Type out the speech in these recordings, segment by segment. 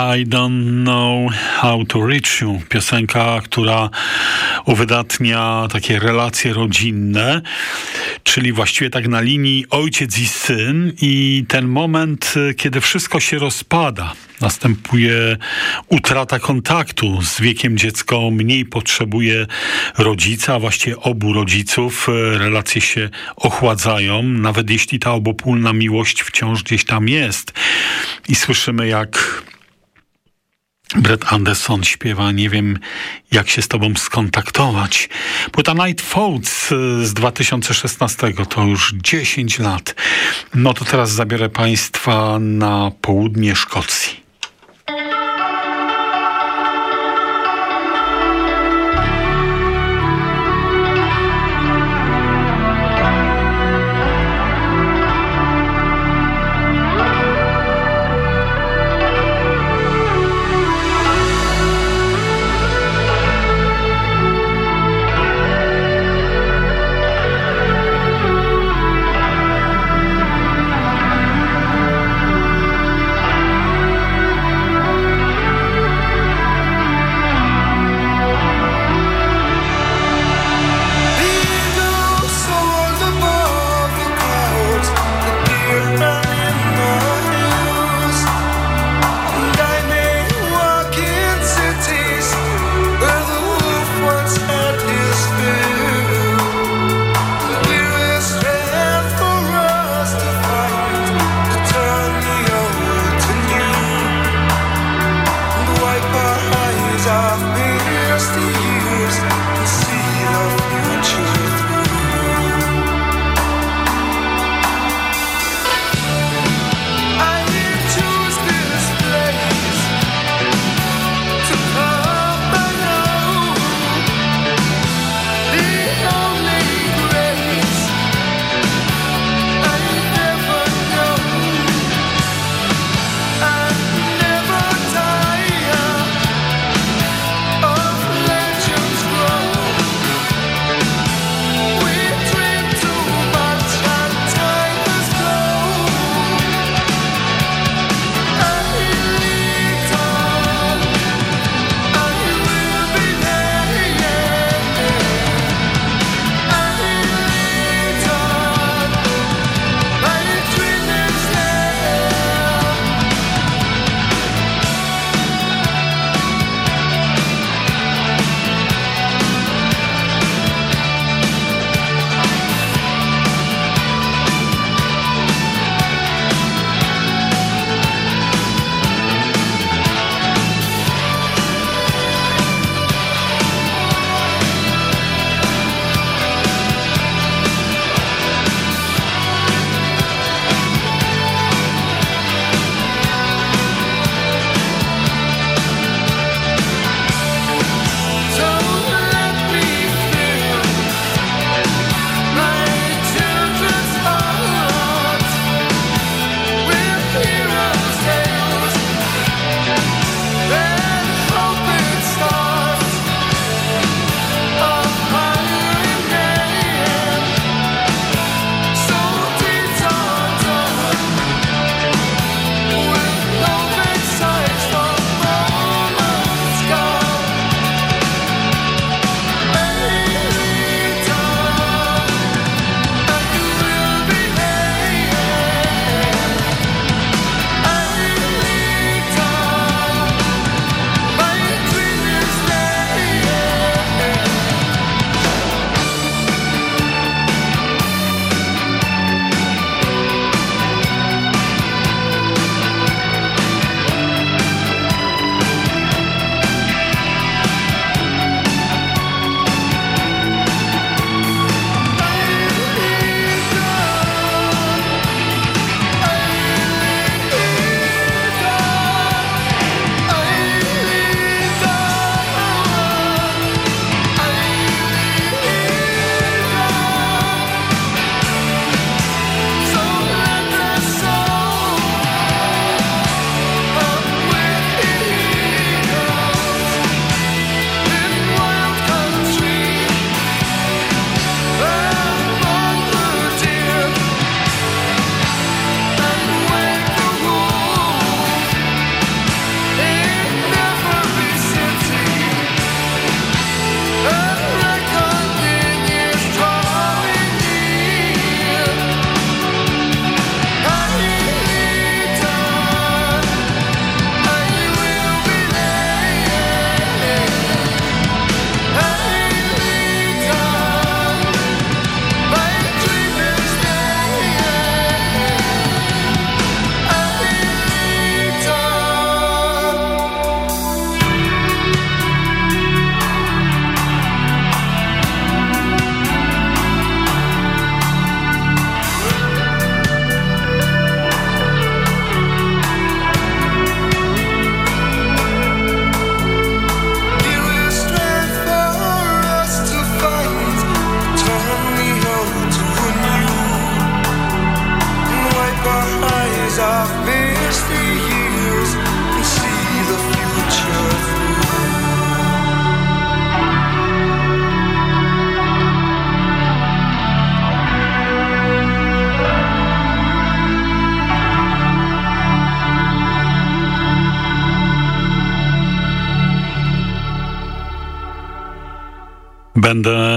I Don't Know How to Reach You. Piosenka, która uwydatnia takie relacje rodzinne, czyli właściwie tak na linii ojciec i syn i ten moment, kiedy wszystko się rozpada. Następuje utrata kontaktu. Z wiekiem dziecko mniej potrzebuje rodzica, właściwie obu rodziców. Relacje się ochładzają, nawet jeśli ta obopólna miłość wciąż gdzieś tam jest. I słyszymy, jak Brett Anderson śpiewa, nie wiem jak się z tobą skontaktować. Płyta Night Falls y, z 2016, to już 10 lat. No to teraz zabiorę państwa na południe Szkocji. off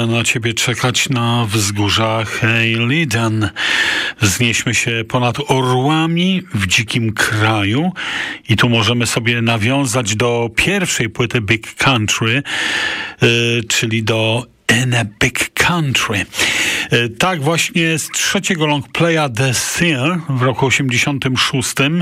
Na ciebie czekać na wzgórzach Eiliden. Wznieśmy się ponad orłami w dzikim kraju i tu możemy sobie nawiązać do pierwszej płyty Big Country, yy, czyli do In a Big Country. E, tak właśnie z trzeciego longplaya The Seer w roku 86. E,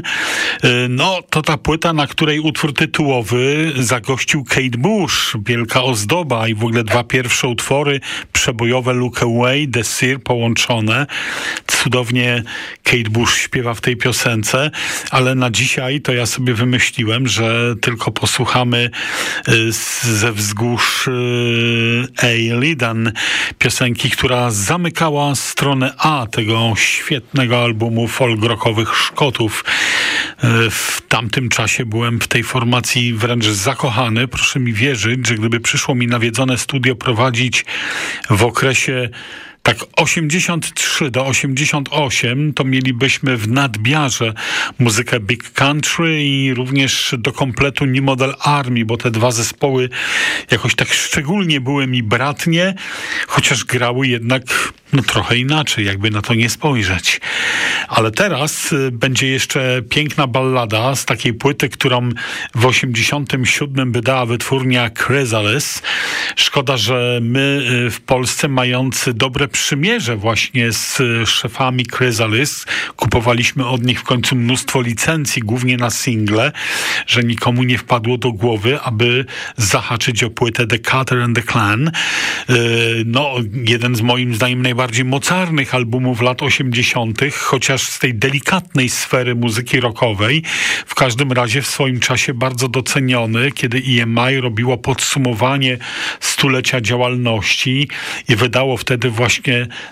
no to ta płyta, na której utwór tytułowy zagościł Kate Bush, wielka ozdoba i w ogóle dwa pierwsze utwory przebojowe Look Away, The Seer połączone. Cudownie Kate Bush śpiewa w tej piosence, ale na dzisiaj to ja sobie wymyśliłem, że tylko posłuchamy e, ze wzgórz Eilidan piosenki, która zamykała stronę A tego świetnego albumu folk Szkotów. E, w tamtym czasie byłem w tej formacji wręcz zakochany. Proszę mi wierzyć, że gdyby przyszło mi nawiedzone studio prowadzić w okresie tak 83 do 88 to mielibyśmy w nadbiarze muzykę Big Country i również do kompletu New Model Army, bo te dwa zespoły jakoś tak szczególnie były mi bratnie, chociaż grały jednak no trochę inaczej, jakby na to nie spojrzeć. Ale teraz y, będzie jeszcze piękna ballada z takiej płyty, którą w 87 wydała wytwórnia Chrysalis. Szkoda, że my y, w Polsce mający dobre przymierze właśnie z y, szefami Chrysalis, kupowaliśmy od nich w końcu mnóstwo licencji, głównie na single, że nikomu nie wpadło do głowy, aby zahaczyć o płytę The Cutter and the Clan. No, jeden z moim zdaniem najbardziej mocarnych albumów lat 80., chociaż z tej delikatnej sfery muzyki rockowej, w każdym razie w swoim czasie bardzo doceniony, kiedy EMI robiło podsumowanie stulecia działalności i wydało wtedy właśnie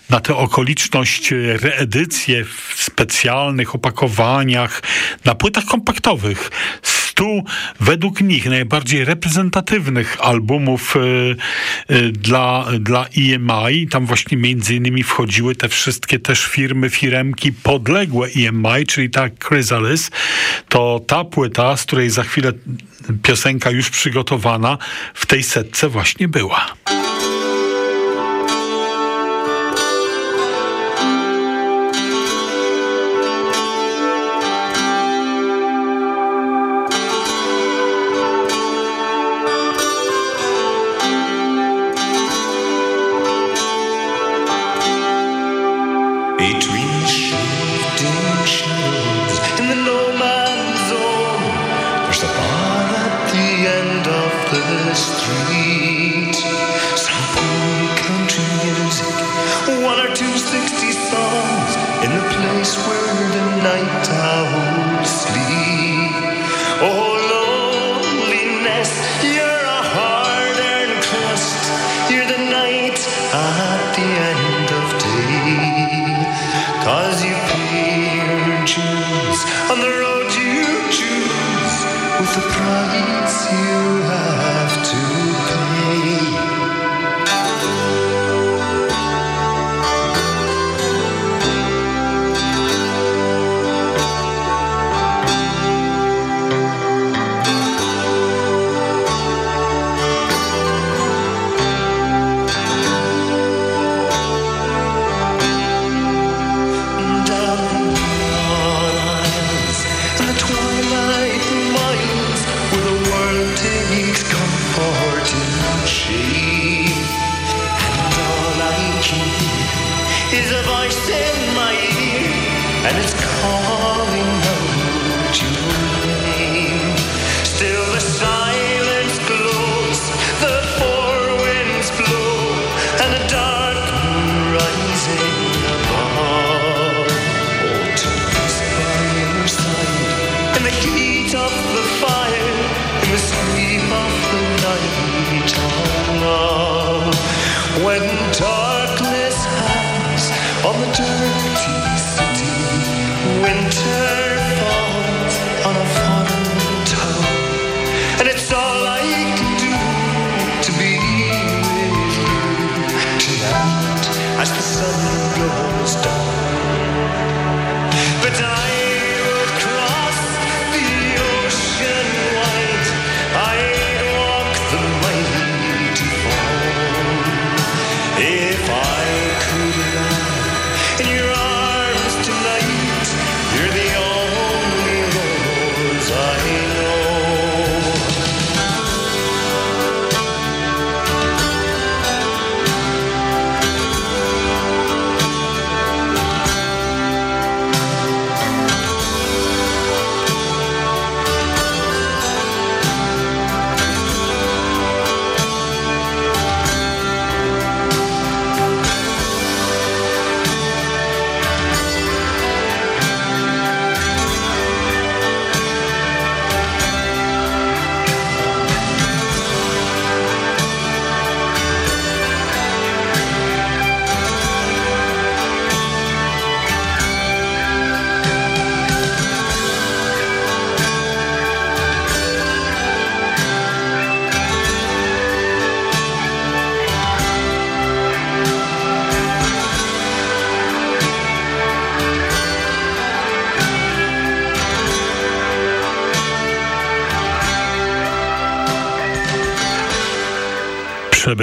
na tę okoliczność reedycje w specjalnych opakowaniach, na płytach kompaktowych stu według nich najbardziej reprezentatywnych albumów y, y, dla, dla EMI. Tam właśnie między innymi wchodziły te wszystkie też firmy, firemki podległe EMI, czyli ta Chrysalis. To ta płyta, z której za chwilę piosenka już przygotowana, w tej setce właśnie była. end of the street. Some cool country music, one or two sixty songs in the place where the night owls sleep. Oh.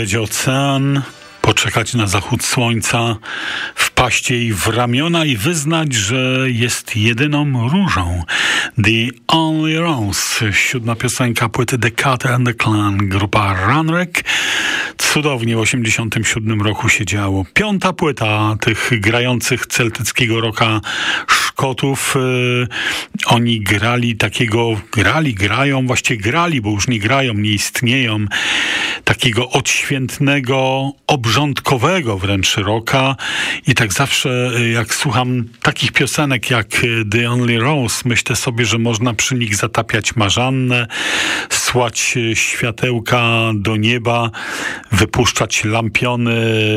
Przebyć ocean, poczekać na zachód słońca, wpaść jej w ramiona i wyznać, że jest jedyną różą. The Only Rose, siódma piosenka płyty The Cat and the Clan, grupa Runwreck. Cudownie w 87 roku się działo. Piąta płyta tych grających celtyckiego roka Szkotów. Y, oni grali takiego, grali, grają, właściwie grali, bo już nie grają, nie istnieją, takiego odświętnego, obrządkowego wręcz roka i tak zawsze y, jak słucham takich piosenek jak y, The Only Rose, myślę sobie, że można przy nich zatapiać marzannę, słać światełka do nieba, wypuszczać lampiony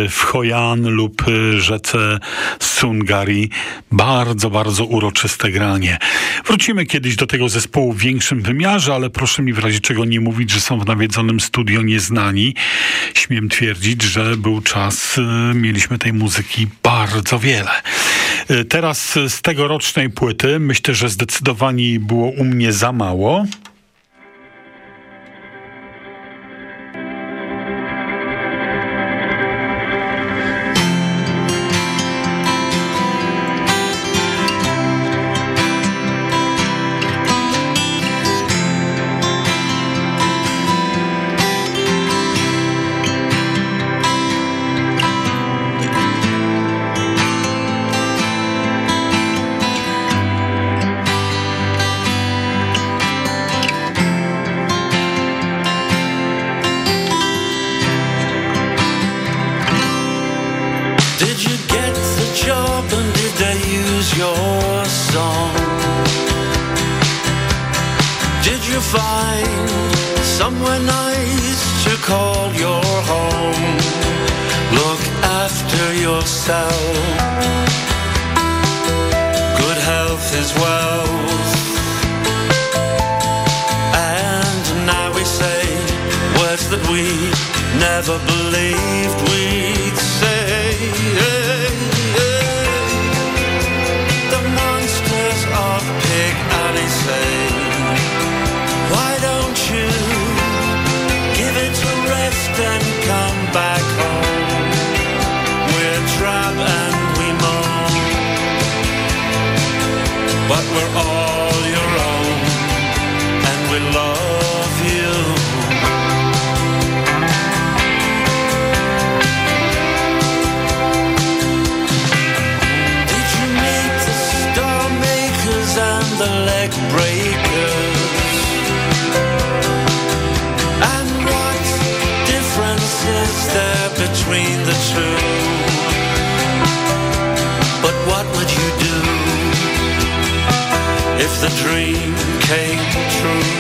w Hojan lub rzece Sungari. Bardzo, bardzo uroczyste granie. Wrócimy kiedyś do tego zespołu w większym wymiarze, ale proszę mi w razie czego nie mówić, że są w nawiedzonym studio nieznani. Śmiem twierdzić, że był czas, y, mieliśmy tej muzyki bardzo wiele. Y, teraz z tegorocznej płyty myślę, że zdecydowanie było u mnie za mało. The dream came true.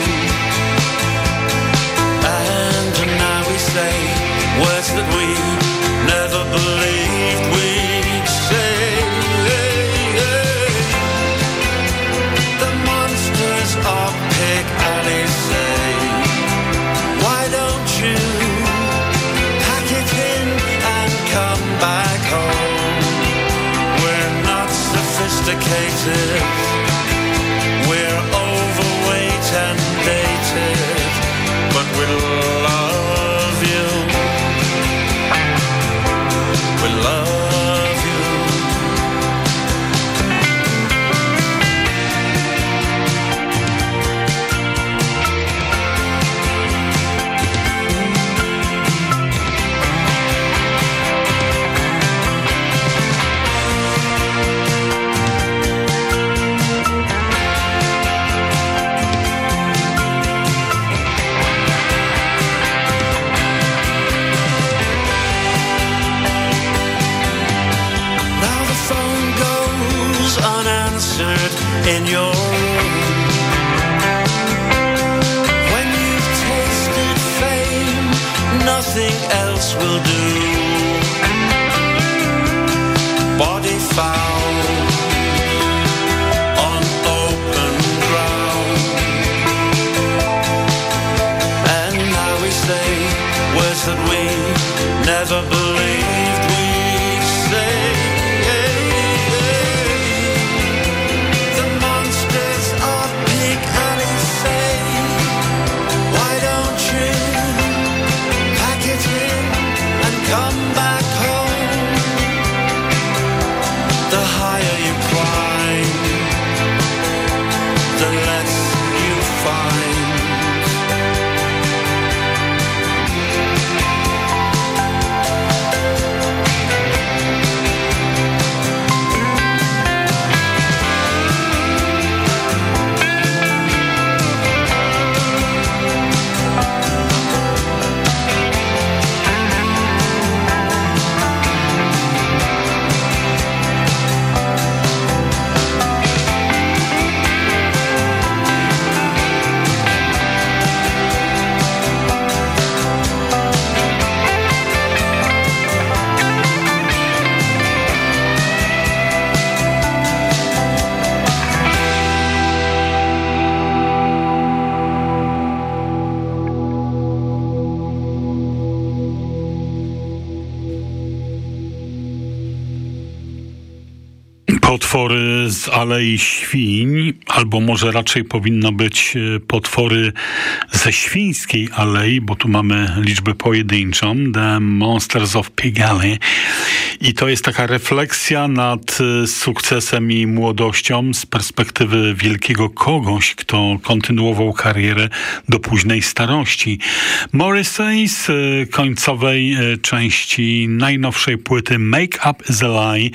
takes in your room. When you've tasted fame, nothing else will do. Body foul on open ground. And now we say words that we never potwory z Alei Świń, albo może raczej powinno być e, potwory ze Świńskiej Alei, bo tu mamy liczbę pojedynczą, The Monsters of Pig Alley. I to jest taka refleksja nad e, sukcesem i młodością z perspektywy wielkiego kogoś, kto kontynuował karierę do późnej starości. Morrissey z e, końcowej części najnowszej płyty Make Up is a Lie,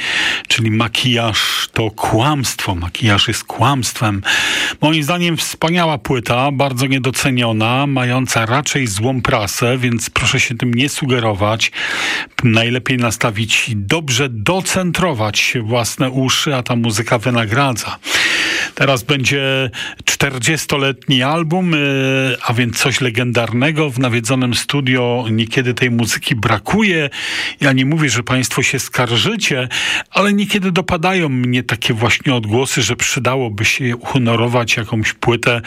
czyli makijaż to kłamstwo. Makijaż jest kłamstwem. Moim zdaniem wspaniała płyta, bardzo niedoceniona, mająca raczej złą prasę, więc proszę się tym nie sugerować. Najlepiej nastawić, dobrze docentrować własne uszy, a ta muzyka wynagradza. Teraz będzie 40-letni album, y, a więc coś legendarnego. W nawiedzonym studio niekiedy tej muzyki brakuje. Ja nie mówię, że państwo się skarżycie, ale niekiedy dopadają mnie takie właśnie odgłosy, że przydałoby się uhonorować jakąś płytę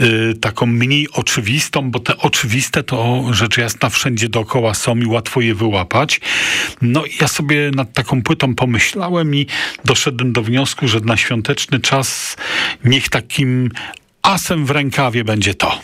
y, taką mniej oczywistą, bo te oczywiste to rzecz jasna wszędzie dookoła są i łatwo je wyłapać. No ja sobie nad taką płytą pomyślałem i doszedłem do wniosku, że na świąteczny czas niech takim asem w rękawie będzie to.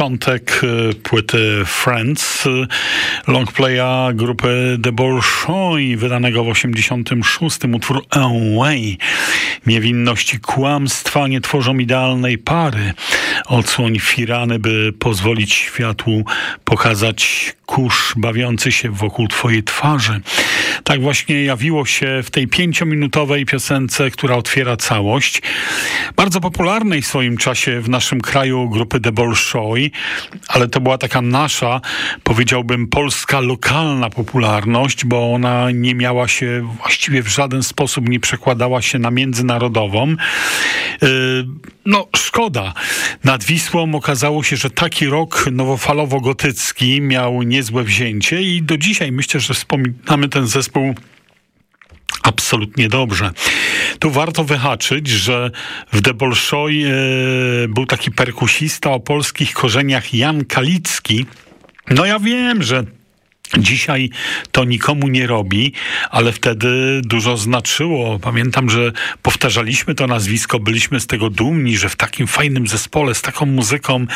Początek y, płyty Friends, y, longplaya grupy The Bolshoi, wydanego w 86 utwór Away. Niewinność i kłamstwa nie tworzą idealnej pary. Odsłoń firany, by pozwolić światłu pokazać kurz bawiący się wokół twojej twarzy. Tak właśnie jawiło się w tej pięciominutowej piosence, która otwiera całość. Bardzo popularnej w swoim czasie w naszym kraju grupy The Bolshoi, ale to była taka nasza, powiedziałbym, polska lokalna popularność, bo ona nie miała się właściwie w żaden sposób nie przekładała się na międzynarodową. Yy, no, szkoda. Nad Wisłą okazało się, że taki rok nowofalowo-gotycki miał niezłe wzięcie i do dzisiaj myślę, że wspominamy ten zespół absolutnie dobrze. Tu warto wyhaczyć, że w The Bolshoi e, był taki perkusista o polskich korzeniach Jan Kalicki. No ja wiem, że Dzisiaj to nikomu nie robi, ale wtedy dużo znaczyło. Pamiętam, że powtarzaliśmy to nazwisko, byliśmy z tego dumni, że w takim fajnym zespole z taką muzyką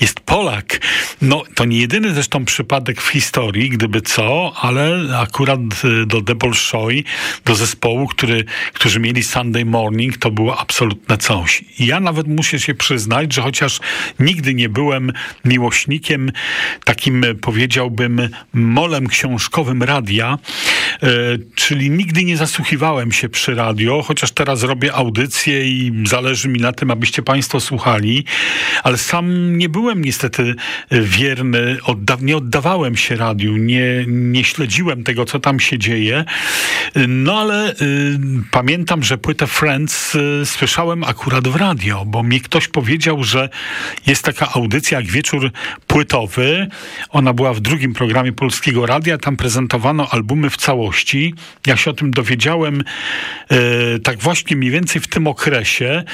jest Polak. No, to nie jedyny zresztą przypadek w historii, gdyby co, ale akurat y, do The Bolshoi, do zespołu, który, którzy mieli Sunday Morning, to było absolutne coś. Ja nawet muszę się przyznać, że chociaż nigdy nie byłem miłośnikiem takim, powiedziałbym, molem książkowym radia, e, czyli nigdy nie zasłuchiwałem się przy radio, chociaż teraz robię audycję i zależy mi na tym, abyście Państwo słuchali, ale sam nie byłem niestety wierny, odda nie oddawałem się radiu, nie, nie śledziłem tego, co tam się dzieje, no ale y, pamiętam, że płytę Friends y, słyszałem akurat w radio, bo mi ktoś powiedział, że jest taka audycja jak Wieczór Płytowy, ona była w drugim programie Polskiego Polskiego Radia, tam prezentowano albumy w całości. Ja się o tym dowiedziałem e, tak właśnie mniej więcej w tym okresie,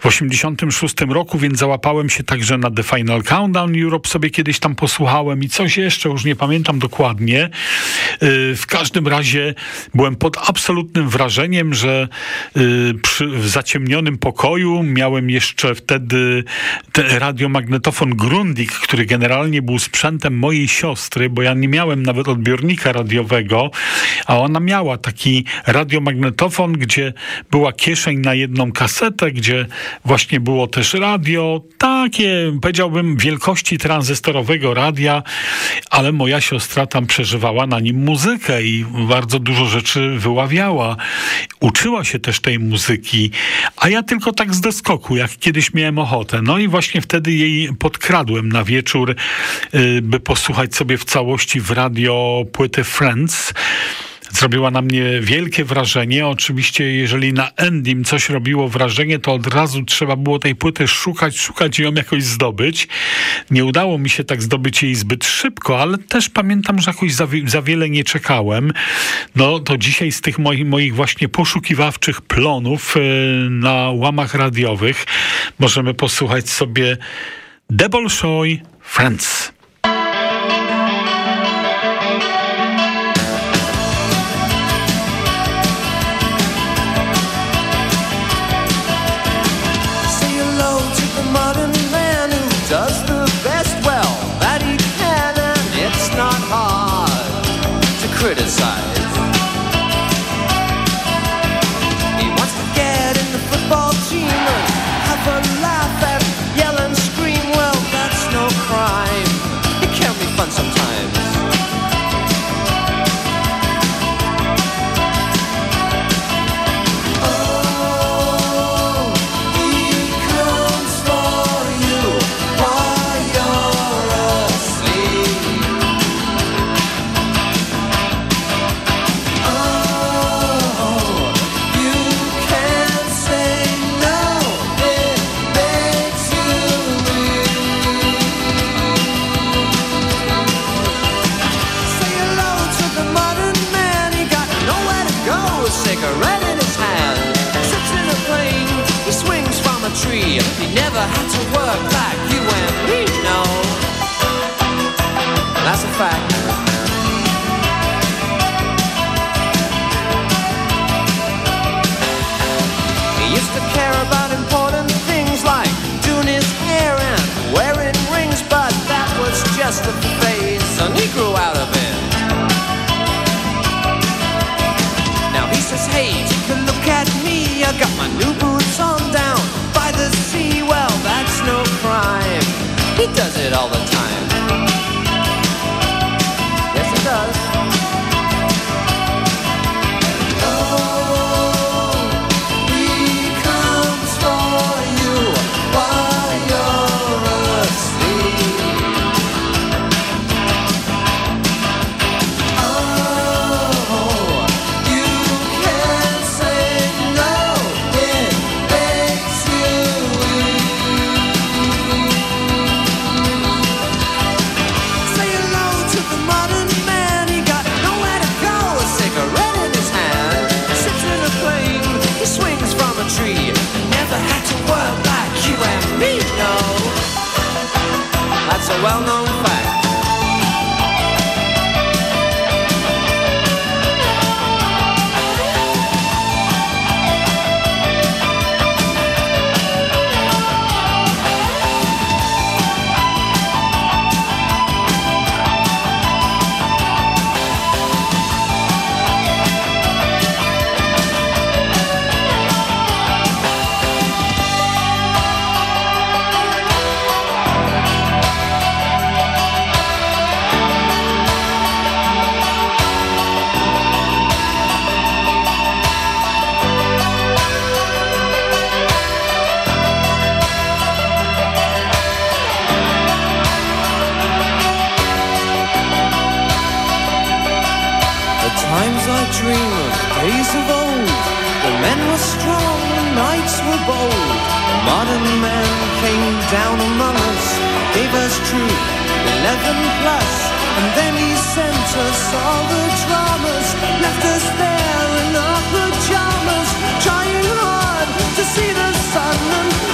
w 86 roku, więc załapałem się także na The Final Countdown Europe, sobie kiedyś tam posłuchałem i coś jeszcze, już nie pamiętam dokładnie. E, w każdym razie byłem pod absolutnym wrażeniem, że e, przy, w zaciemnionym pokoju miałem jeszcze wtedy radiomagnetofon Grundig, który generalnie był sprzętem mojej siostry, bo ja nie miałem nawet odbiornika radiowego, a ona miała taki radiomagnetofon, gdzie była kieszeń na jedną kasetę, gdzie właśnie było też radio, takie powiedziałbym wielkości tranzystorowego radia, ale moja siostra tam przeżywała na nim muzykę i bardzo dużo rzeczy wyławiała. Uczyła się też tej muzyki, a ja tylko tak z doskoku, jak kiedyś miałem ochotę. No i właśnie wtedy jej podkradłem na wieczór, y, by posłuchać sobie w całości w radio radio płyty Friends zrobiła na mnie wielkie wrażenie. Oczywiście, jeżeli na Endim coś robiło wrażenie, to od razu trzeba było tej płyty szukać, szukać i ją jakoś zdobyć. Nie udało mi się tak zdobyć jej zbyt szybko, ale też pamiętam, że jakoś za, za wiele nie czekałem. No to dzisiaj z tych moich, moich właśnie poszukiwawczych plonów yy, na łamach radiowych możemy posłuchać sobie Double Show Friends. all the time. At times I dream of days of old When men were strong and knights were bold. The modern man came down among us Gave us truth, eleven plus And then he sent us all the dramas Left us there in our pajamas Trying hard to see the sun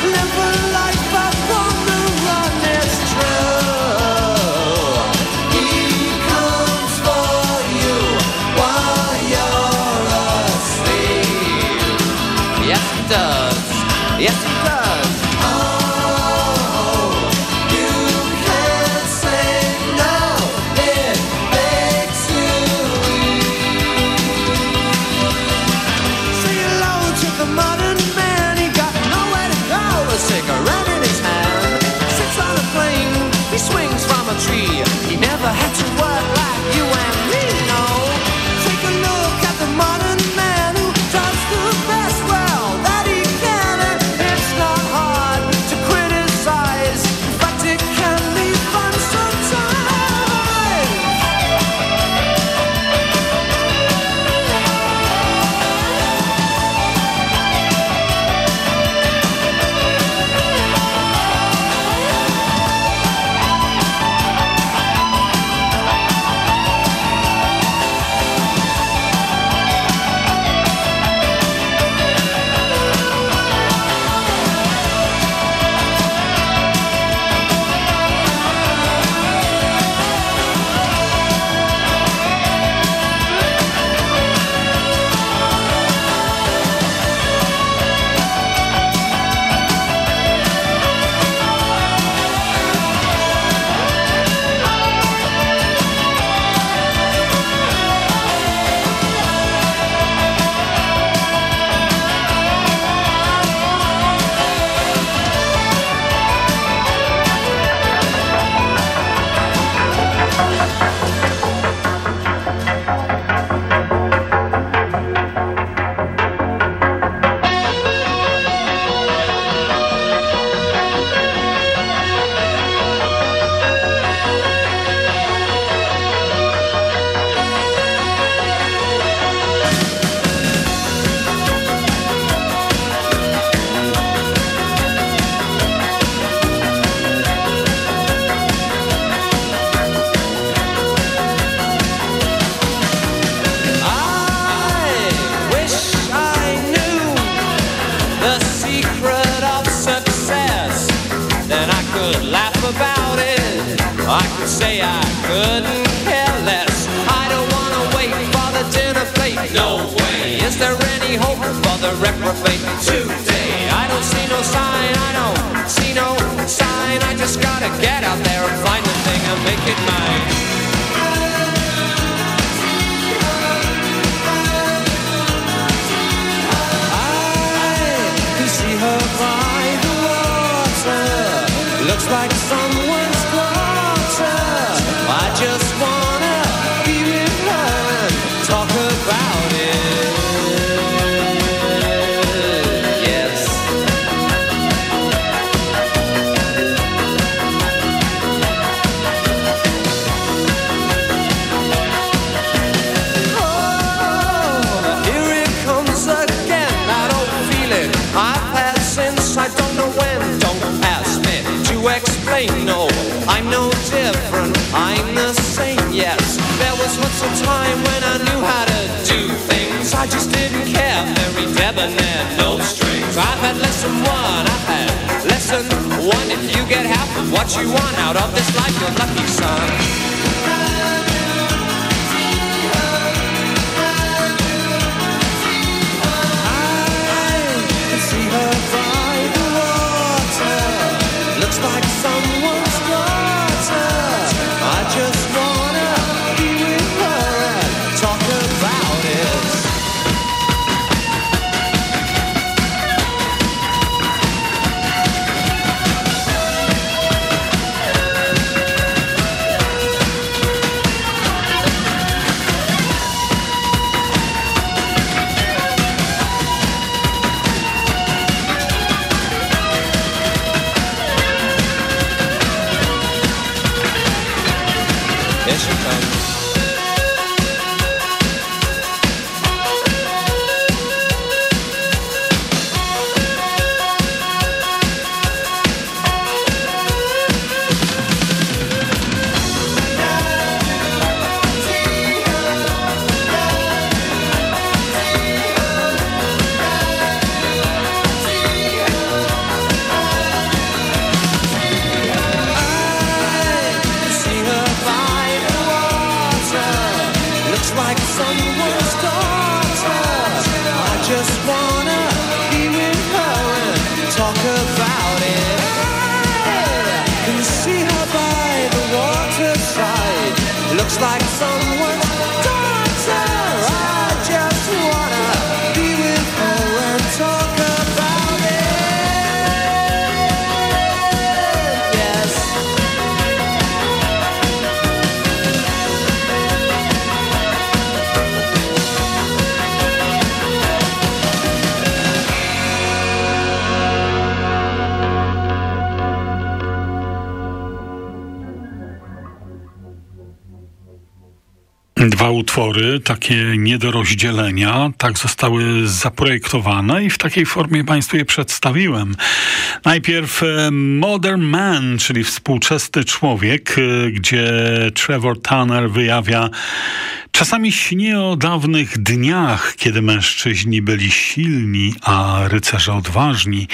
once a time when I knew how to do things. I just didn't care. Very debonair, no strings. I've had lesson one. I've had lesson one. If you get half of what you want out of this life, you're lucky, son. Utwory, takie nie do rozdzielenia, tak zostały zaprojektowane i w takiej formie Państwu je przedstawiłem. Najpierw e, Modern Man, czyli współczesny człowiek, e, gdzie Trevor Tanner wyjawia Czasami śnię o dawnych dniach, kiedy mężczyźni byli silni, a rycerze odważni.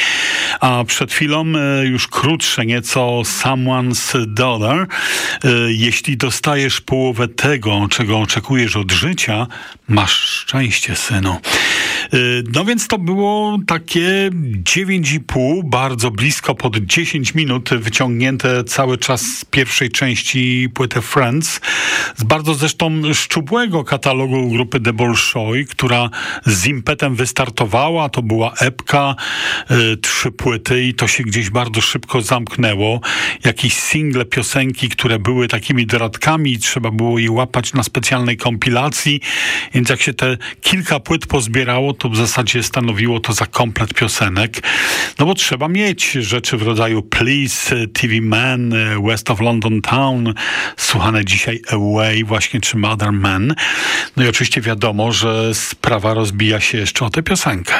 A przed chwilą e, już krótsze nieco Someone's Dollar. E, Jeśli dostajesz połowę tego, czego oczekujesz od życia, masz szczęście, synu. E, No więc to było takie 9,5, bardzo blisko pod 10 minut, wyciągnięte cały czas z pierwszej części płyty Friends, z bardzo zresztą szczupłego katalogu grupy The Bolshoi, która z impetem wystartowała. To była epka, y, trzy płyty i to się gdzieś bardzo szybko zamknęło. Jakieś single, piosenki, które były takimi doradkami i trzeba było je łapać na specjalnej kompilacji, więc jak się te kilka płyt pozbierało, to w zasadzie stanowiło to za komplet piosenek. No bo trzeba mieć rzeczy w rodzaju Please, y, TV Man, y, West of London Town, słuchane dzisiaj Away właśnie, czy Mother Man. No i oczywiście wiadomo, że sprawa rozbija się jeszcze o tę piosenkę.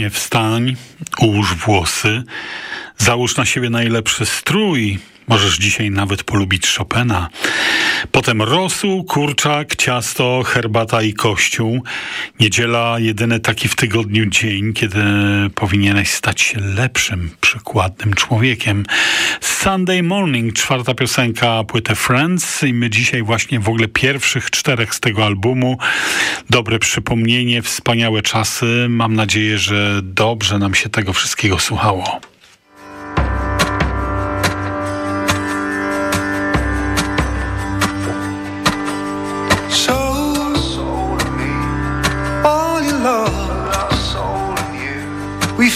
Wcześnie wstań, ułóż włosy, załóż na siebie najlepszy strój, Możesz dzisiaj nawet polubić Chopina. Potem rosół, kurczak, ciasto, herbata i kościół. Niedziela jedyny taki w tygodniu dzień, kiedy powinieneś stać się lepszym, przykładnym człowiekiem. Sunday Morning, czwarta piosenka płyty Friends i my dzisiaj właśnie w ogóle pierwszych czterech z tego albumu. Dobre przypomnienie, wspaniałe czasy. Mam nadzieję, że dobrze nam się tego wszystkiego słuchało.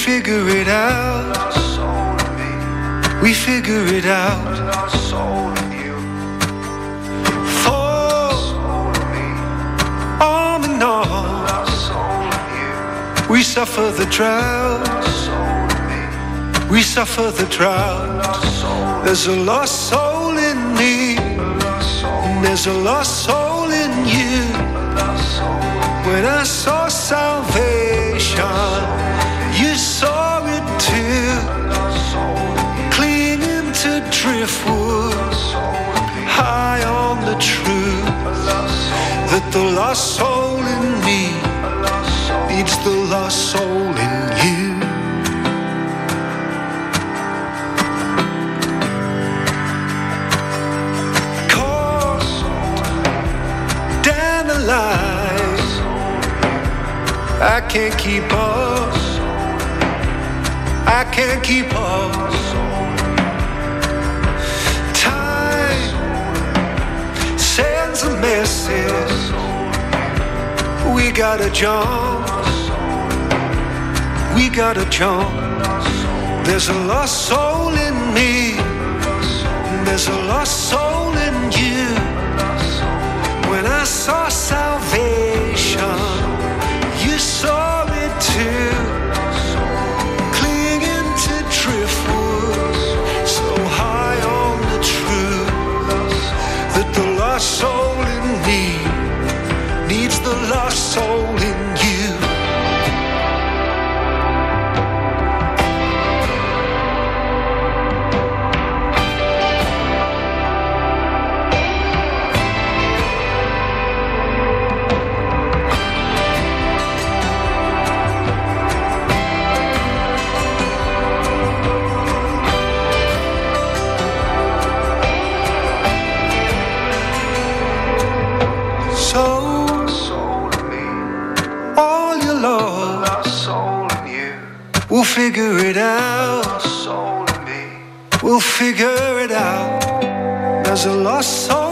Figure it out. We figure it out. For arm and arm, we suffer the drought. We suffer the drought. There's a lost soul in me. There's a lost soul in you. When I saw salvation driftwood, high on the truth that the lost soul in me needs the lost soul in you. Caught down the line, I can't keep up. I can't keep up. Message. We gotta jump. We gotta jump. There's a lost soul in me. There's a lost soul in you. When I saw salvation, you saw it too. Clinging to so high on the truth that the lost soul in needs the lost soul in you. so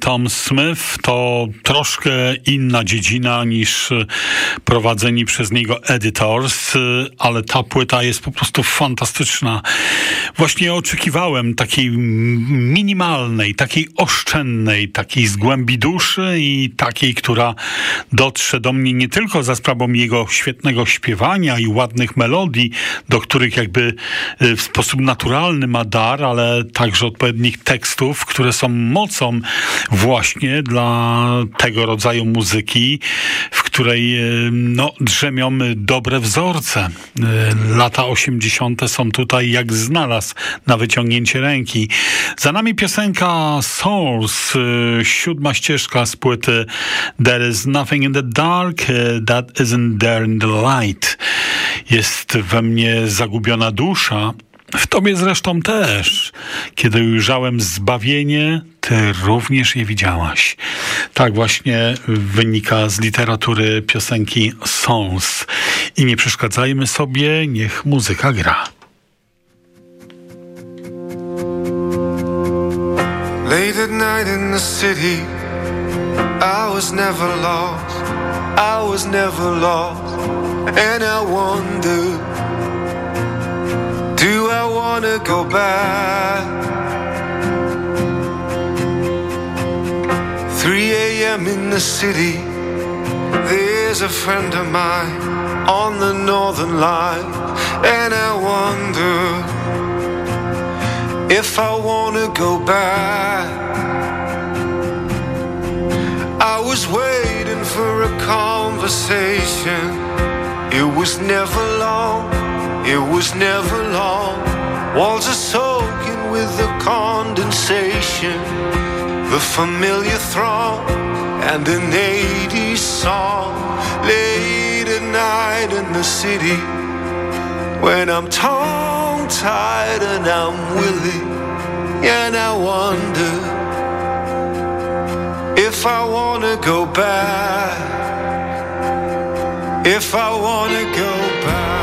Tom Smith, to troszkę inna dziedzina niż prowadzeni przez niego editors, ale ta płyta jest po prostu fantastyczna. Właśnie oczekiwałem takiej minimalnej, takiej oszczędnej, takiej z głębi duszy i takiej, która dotrze do mnie nie tylko za sprawą jego świetnego śpiewania i ładnych melodii, do których jakby y, w sposób naturalny ma dar, ale także odpowiednich tekstów, które są mocą właśnie dla tego rodzaju muzyki, w której e, no, drzemią dobre wzorce. E, lata 80. są tutaj jak znalazł na wyciągnięcie ręki. Za nami piosenka Souls, e, siódma ścieżka z płyty There is nothing in the dark that isn't there in the light. Jest we mnie zagubiona dusza, w tobie zresztą też. Kiedy ujrzałem zbawienie, ty również je widziałaś. Tak właśnie wynika z literatury piosenki Sons. I nie przeszkadzajmy sobie, niech muzyka gra. Late at night in the city, I was never lost. I was never lost, and I wondered, do I wanna go back? 3 a.m. in the city, there's a friend of mine on the northern line, and I wonder if I wanna go back. I was waiting for a conversation. It was never long, it was never long. Walls are soaking with the condensation. The familiar throng and an 80s song. Late at night in the city when I'm torn tired and I'm willing, and I wonder if I wanna go back, if I wanna go back.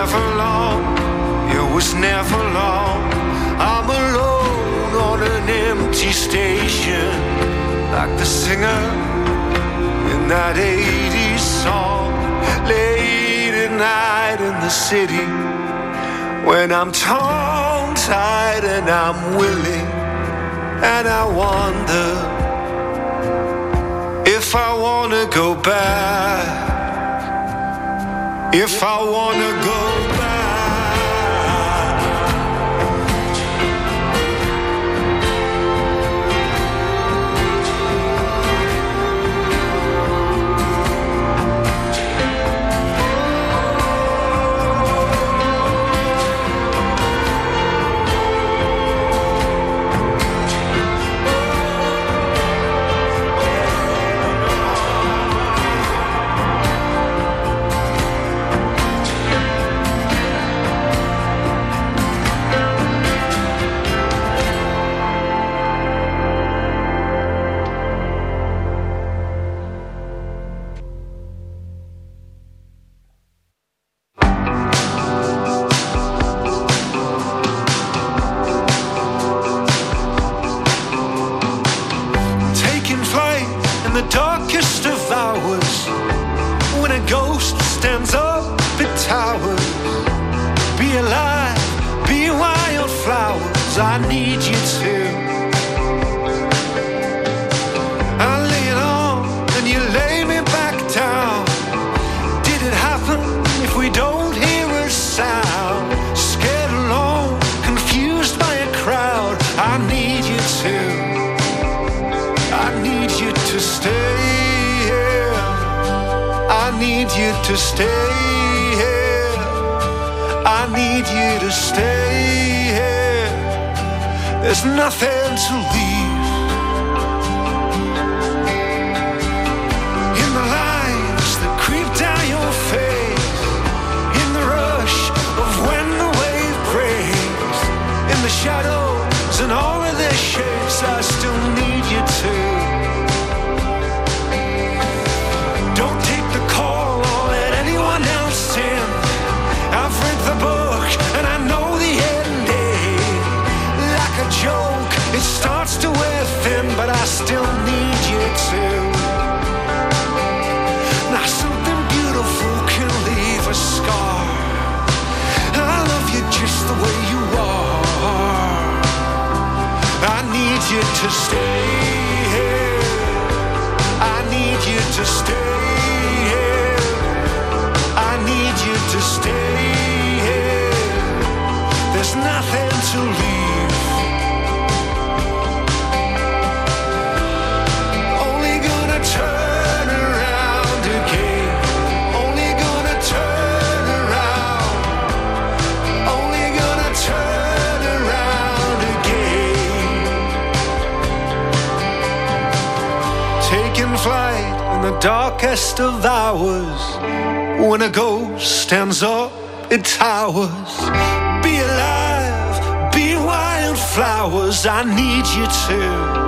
Never long, it was never long. I'm alone on an empty station, like the singer in that 80s song. Late at night in the city, when I'm tongue tied and I'm willing, and I wonder if I wanna go back if I wanna go to stay here. I need you to stay here. There's nothing to leave. In the lines that creep down your face, in the rush of when the wave breaks, in the shadows and all of their shapes, I still need you to. To stay here. I need you to stay here. I need you to stay darkest of hours. When a ghost stands up, it towers. Be alive, be wildflowers. I need you to.